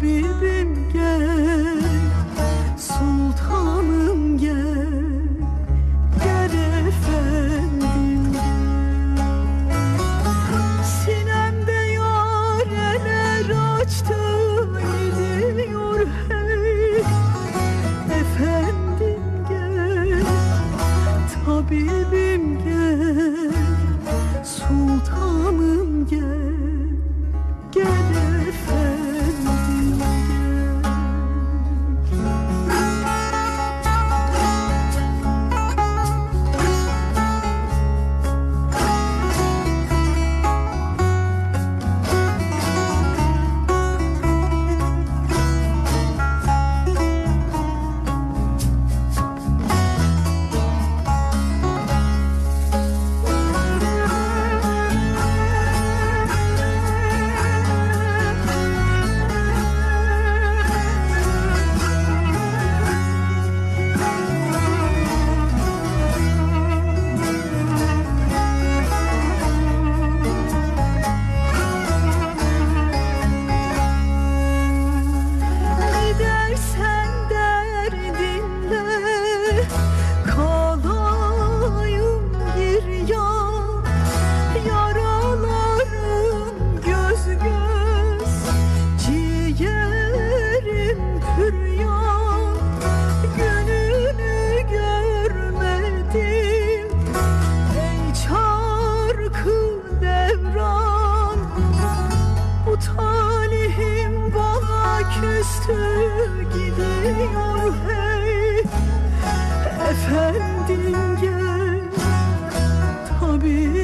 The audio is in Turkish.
Tabibim gel küstü gidiyor hey. Efendim gel Tabibim